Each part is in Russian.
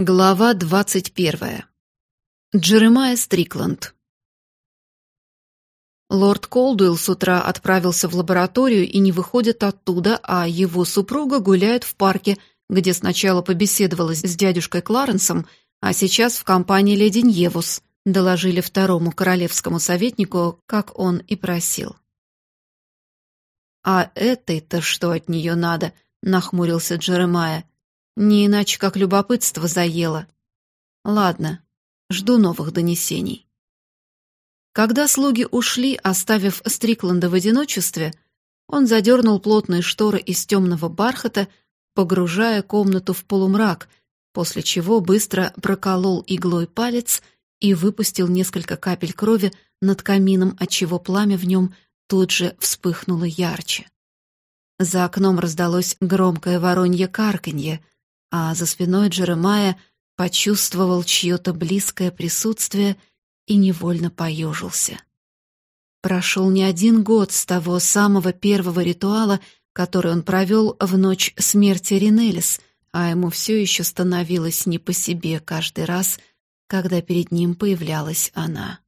Глава двадцать первая. Джеремайя Стрикланд. Лорд Колдуэлл с утра отправился в лабораторию и не выходит оттуда, а его супруга гуляет в парке, где сначала побеседовала с дядюшкой Кларенсом, а сейчас в компании леди Ньевус, доложили второму королевскому советнику, как он и просил. «А этой-то что от нее надо?» — нахмурился Джеремайя. Не иначе, как любопытство заело. Ладно, жду новых донесений. Когда слуги ушли, оставив Стрикланда в одиночестве, он задернул плотные шторы из темного бархата, погружая комнату в полумрак, после чего быстро проколол иглой палец и выпустил несколько капель крови над камином, отчего пламя в нем тут же вспыхнуло ярче. За окном раздалось громкое воронье карканье — а за спиной Джеремая почувствовал чье-то близкое присутствие и невольно поежился. Прошел не один год с того самого первого ритуала, который он провел в ночь смерти Ринелис, а ему все еще становилось не по себе каждый раз, когда перед ним появлялась она.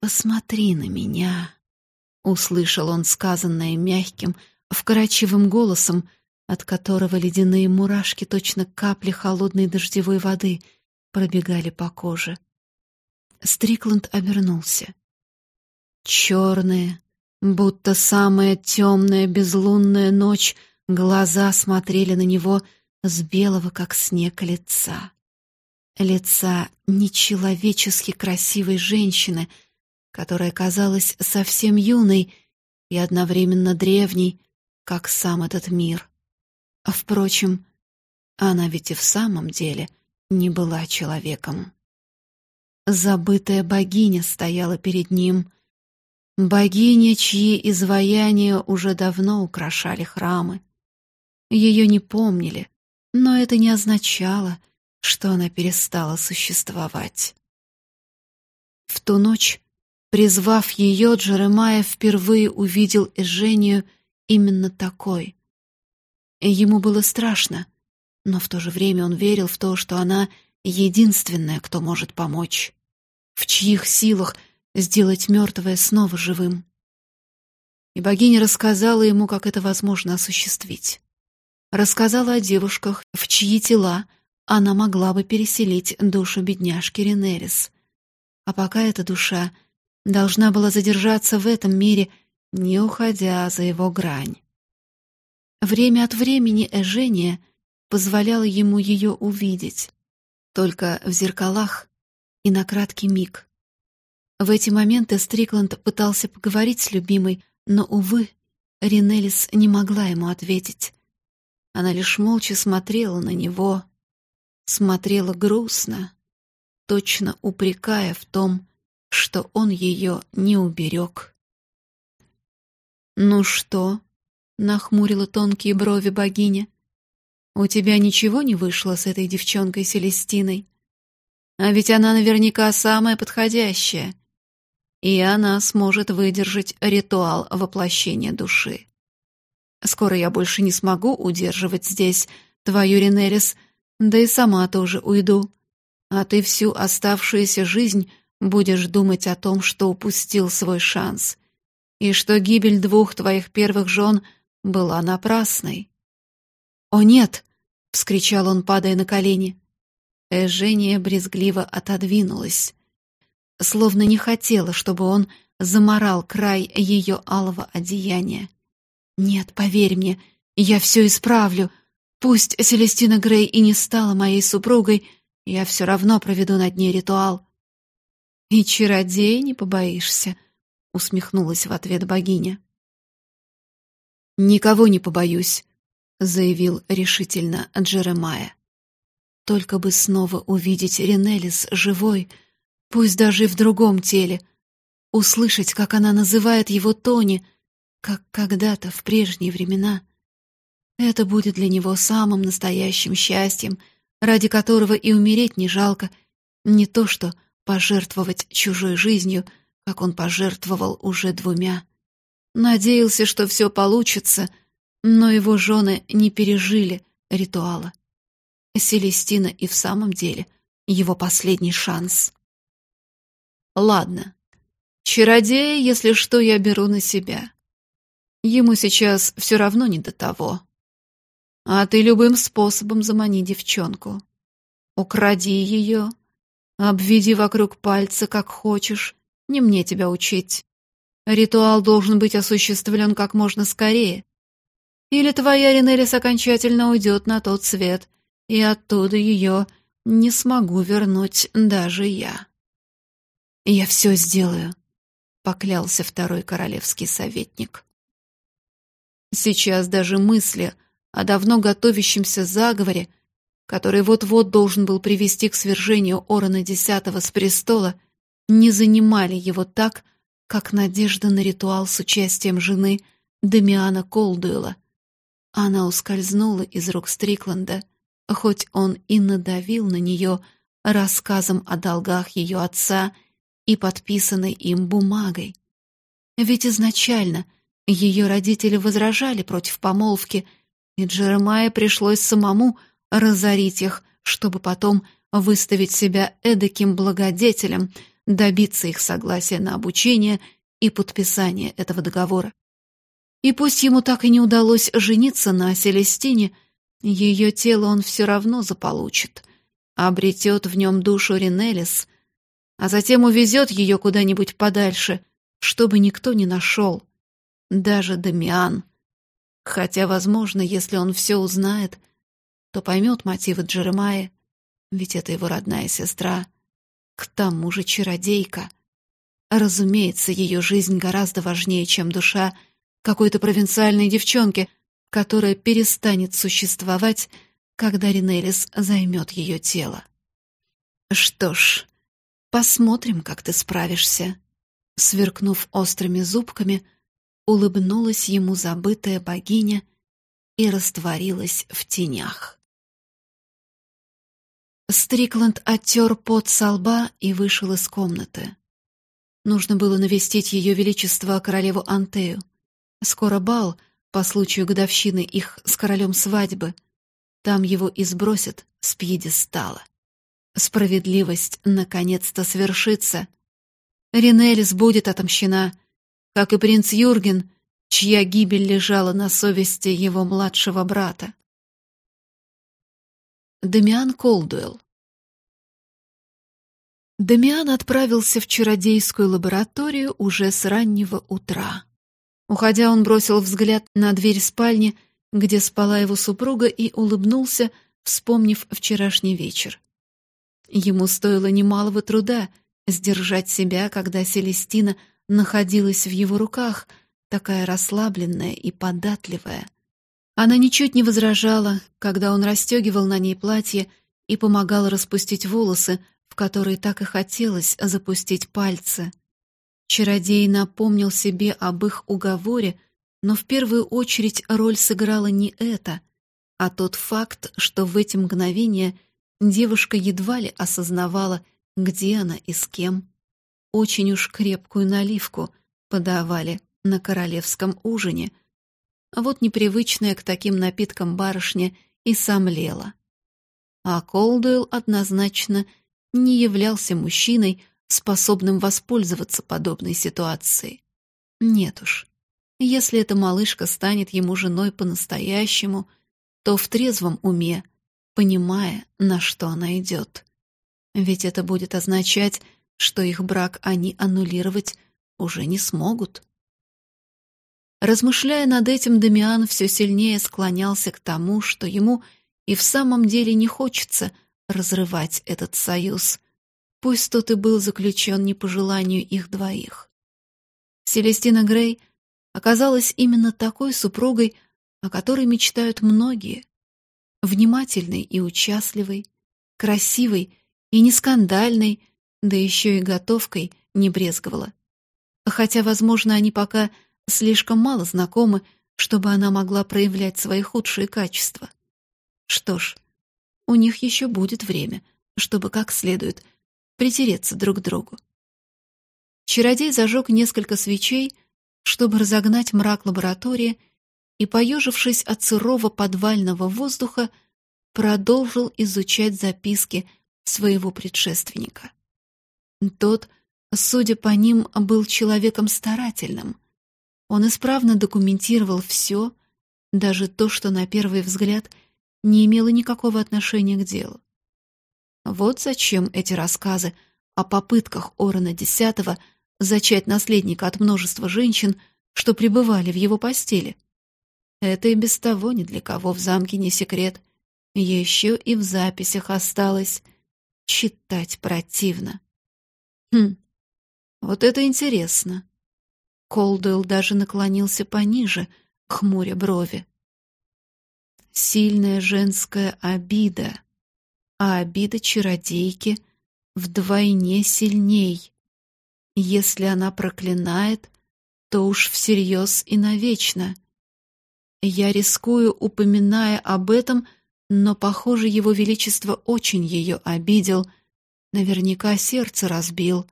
«Посмотри на меня», — услышал он сказанное мягким, вкрадчивым голосом, от которого ледяные мурашки, точно капли холодной дождевой воды, пробегали по коже. Стрикланд обернулся. Черные, будто самая темная безлунная ночь, глаза смотрели на него с белого, как снег, лица. Лица нечеловечески красивой женщины, которая казалась совсем юной и одновременно древней, как сам этот мир. А впрочем, она ведь и в самом деле не была человеком. Забытая богиня стояла перед ним, богиня, чьи изваяния уже давно украшали храмы. Ее не помнили, но это не означало, что она перестала существовать. В ту ночь, призвав ее, Джеремайя впервые увидел Эжению именно такой, Ему было страшно, но в то же время он верил в то, что она единственная, кто может помочь. В чьих силах сделать мертвое снова живым? И богиня рассказала ему, как это возможно осуществить. Рассказала о девушках, в чьи тела она могла бы переселить душу бедняжки Ренерис. А пока эта душа должна была задержаться в этом мире, не уходя за его грань. Время от времени Эжения позволяла ему ее увидеть, только в зеркалах и на краткий миг. В эти моменты Стрикланд пытался поговорить с любимой, но, увы, Ринелис не могла ему ответить. Она лишь молча смотрела на него, смотрела грустно, точно упрекая в том, что он ее не уберег. «Ну что?» Нахмурила тонкие брови богиня. У тебя ничего не вышло с этой девчонкой Селестиной? А ведь она наверняка самая подходящая. И она сможет выдержать ритуал воплощения души. Скоро я больше не смогу удерживать здесь твою Ренерис, да и сама тоже уйду. А ты всю оставшуюся жизнь будешь думать о том, что упустил свой шанс, и что гибель двух твоих первых жен — была напрасной. «О, нет!» — вскричал он, падая на колени. Эжения брезгливо отодвинулась, словно не хотела, чтобы он заморал край ее алого одеяния. «Нет, поверь мне, я все исправлю. Пусть Селестина Грей и не стала моей супругой, я все равно проведу над ней ритуал». «И чародей не побоишься», — усмехнулась в ответ богиня. «Никого не побоюсь», — заявил решительно Джеремая. «Только бы снова увидеть Ренелис живой, пусть даже и в другом теле, услышать, как она называет его Тони, как когда-то в прежние времена. Это будет для него самым настоящим счастьем, ради которого и умереть не жалко, не то что пожертвовать чужой жизнью, как он пожертвовал уже двумя. Надеялся, что все получится, но его жены не пережили ритуала. Селестина и в самом деле его последний шанс. Ладно. Чародея, если что, я беру на себя. Ему сейчас все равно не до того. А ты любым способом замани девчонку. Укради ее, обведи вокруг пальца, как хочешь, не мне тебя учить. Ритуал должен быть осуществлен как можно скорее. Или твоя Ринелис окончательно уйдет на тот свет, и оттуда ее не смогу вернуть даже я. «Я все сделаю», — поклялся второй королевский советник. Сейчас даже мысли о давно готовящемся заговоре, который вот-вот должен был привести к свержению Орона X с престола, не занимали его так, как надежда на ритуал с участием жены Демиана Колдуэла. Она ускользнула из рук Стрикленда, хоть он и надавил на нее рассказом о долгах ее отца и подписанной им бумагой. Ведь изначально ее родители возражали против помолвки, и Джеремае пришлось самому разорить их, чтобы потом выставить себя эдаким благодетелем, добиться их согласия на обучение и подписание этого договора. И пусть ему так и не удалось жениться на Селестине, ее тело он все равно заполучит, обретет в нем душу Ринелис, а затем увезет ее куда-нибудь подальше, чтобы никто не нашел, даже Дамиан. Хотя, возможно, если он все узнает, то поймет мотивы Джеремая, ведь это его родная сестра, к тому же чародейка. Разумеется, ее жизнь гораздо важнее, чем душа какой-то провинциальной девчонки, которая перестанет существовать, когда Ринелис займет ее тело. Что ж, посмотрим, как ты справишься. Сверкнув острыми зубками, улыбнулась ему забытая богиня и растворилась в тенях. Стрикланд оттер пот со лба и вышел из комнаты. Нужно было навестить ее величество королеву Антею. Скоро бал по случаю годовщины их с королем свадьбы. Там его и сбросят с пьедестала. Справедливость наконец-то свершится. Ринелис будет отомщена, как и принц Юрген, чья гибель лежала на совести его младшего брата. Дамиан Колдуэлл Дамиан отправился в чародейскую лабораторию уже с раннего утра. Уходя, он бросил взгляд на дверь спальни, где спала его супруга, и улыбнулся, вспомнив вчерашний вечер. Ему стоило немалого труда сдержать себя, когда Селестина находилась в его руках, такая расслабленная и податливая. Она ничуть не возражала, когда он расстегивал на ней платье и помогал распустить волосы, в которые так и хотелось запустить пальцы. Чародей напомнил себе об их уговоре, но в первую очередь роль сыграла не это, а тот факт, что в эти мгновения девушка едва ли осознавала, где она и с кем. Очень уж крепкую наливку подавали на королевском ужине, а вот непривычная к таким напиткам барышня и сомлела. А Колдуэлл однозначно не являлся мужчиной, способным воспользоваться подобной ситуацией. Нет уж. Если эта малышка станет ему женой по-настоящему, то в трезвом уме, понимая, на что она идет. Ведь это будет означать, что их брак они аннулировать уже не смогут. Размышляя над этим, Дамиан все сильнее склонялся к тому, что ему и в самом деле не хочется разрывать этот союз, Пусть тот и был заключен не по желанию их двоих. Селестина Грей оказалась именно такой супругой, о которой мечтают многие. Внимательной и участливой, красивой и не скандальной, да еще и готовкой не брезговала. Хотя, возможно, они пока слишком мало знакомы, чтобы она могла проявлять свои худшие качества. Что ж, у них еще будет время, чтобы как следует — притереться друг к другу. Чародей зажег несколько свечей, чтобы разогнать мрак лаборатории, и, поежившись от сырого подвального воздуха, продолжил изучать записки своего предшественника. Тот, судя по ним, был человеком старательным. Он исправно документировал все, даже то, что на первый взгляд не имело никакого отношения к делу. Вот зачем эти рассказы о попытках Орона X зачать наследника от множества женщин, что пребывали в его постели. Это и без того ни для кого в замке не секрет. Еще и в записях осталось. Читать противно. Хм, вот это интересно. Колдуэлл даже наклонился пониже, хмуря брови. Сильная женская обида, а обида чародейки вдвойне сильней. Если она проклинает, то уж всерьез и навечно. Я рискую, упоминая об этом, но, похоже, его величество очень ее обидел, наверняка сердце разбил,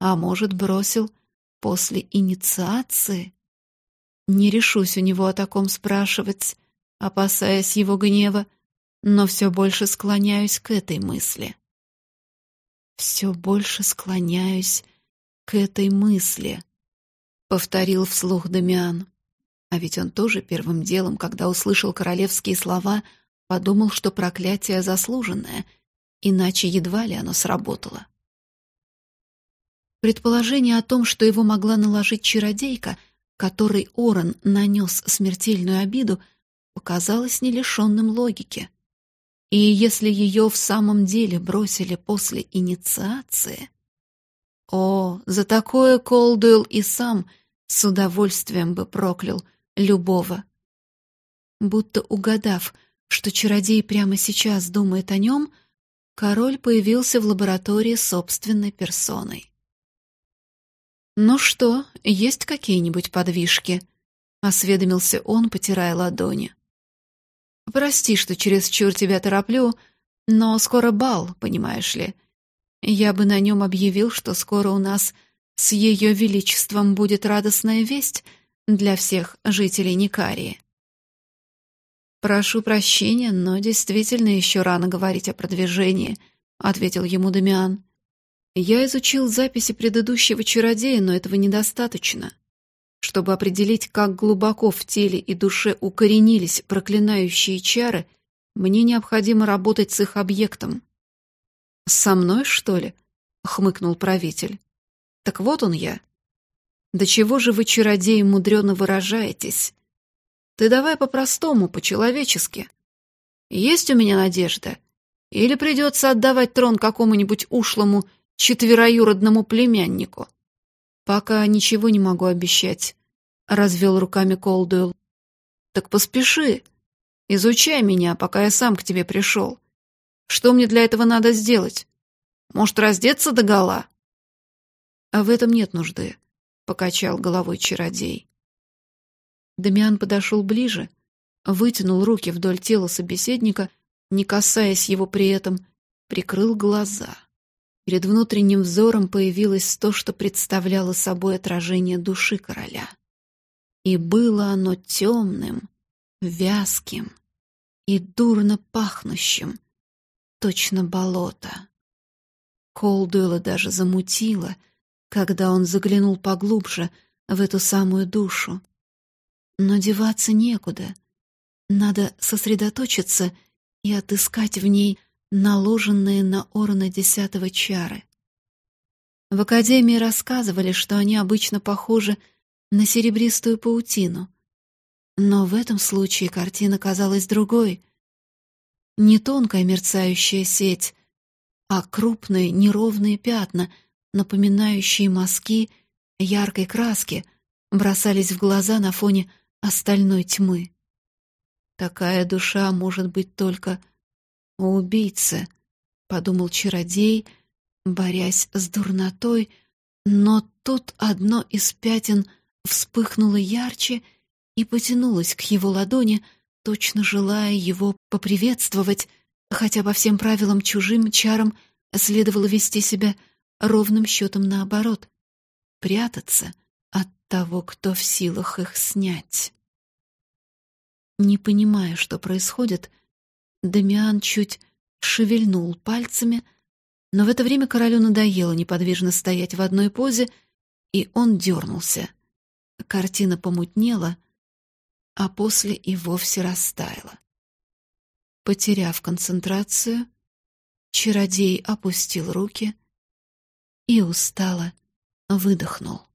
а может, бросил после инициации. Не решусь у него о таком спрашивать, опасаясь его гнева, но все больше склоняюсь к этой мысли. Все больше склоняюсь к этой мысли, повторил вслух Дамиан. А ведь он тоже первым делом, когда услышал королевские слова, подумал, что проклятие заслуженное, иначе едва ли оно сработало. Предположение о том, что его могла наложить чародейка, которой Орен нанес смертельную обиду, показалось не лишенным логики. И если ее в самом деле бросили после инициации, о, за такое Колдуэлл и сам с удовольствием бы проклял любого. Будто угадав, что чародей прямо сейчас думает о нем, король появился в лаборатории собственной персоной. «Ну что, есть какие-нибудь подвижки?» — осведомился он, потирая ладони. «Прости, что чересчур тебя тороплю, но скоро бал, понимаешь ли». Я бы на нем объявил, что скоро у нас с ее величеством будет радостная весть для всех жителей Никарии. «Прошу прощения, но действительно еще рано говорить о продвижении», — ответил ему Дамиан. «Я изучил записи предыдущего чародея, но этого недостаточно. Чтобы определить, как глубоко в теле и душе укоренились проклинающие чары, мне необходимо работать с их объектом. «Со мной, что ли?» — хмыкнул правитель. «Так вот он я. Да чего же вы, чародеи, мудрено выражаетесь? Ты давай по-простому, по-человечески. Есть у меня надежда? Или придется отдавать трон какому-нибудь ушлому четвероюродному племяннику?» «Пока ничего не могу обещать», — развел руками Колдуэлл. «Так поспеши. Изучай меня, пока я сам к тебе пришел. Что мне для этого надо сделать? Может, раздеться догола?» «А в этом нет нужды», — покачал головой чародей. Дамиан подошел ближе, вытянул руки вдоль тела собеседника, не касаясь его при этом, прикрыл глаза. Перед внутренним взором появилось то, что представляло собой отражение души короля. И было оно темным, вязким и дурно пахнущим, точно болото. Колдуэлла даже замутило, когда он заглянул поглубже в эту самую душу. Но деваться некуда. Надо сосредоточиться и отыскать в ней наложенные на Орона десятого чары. В Академии рассказывали, что они обычно похожи на серебристую паутину. Но в этом случае картина казалась другой не тонкая мерцающая сеть, а крупные неровные пятна, напоминающие мазки яркой краски, бросались в глаза на фоне остальной тьмы. Такая душа может быть только у убийцы, подумал чародей, борясь с дурнотой, но тут одно из пятен вспыхнуло ярче и потянулось к его ладони, точно желая его поприветствовать, хотя по всем правилам чужим чарам следовало вести себя ровным счетом наоборот, прятаться от того, кто в силах их снять. Не понимая, что происходит, Дамиан чуть шевельнул пальцами, но в это время королю надоело неподвижно стоять в одной позе, и он дернулся. Картина помутнела, а после и вовсе растаяла. Потеряв концентрацию, чародей опустил руки и устало выдохнул.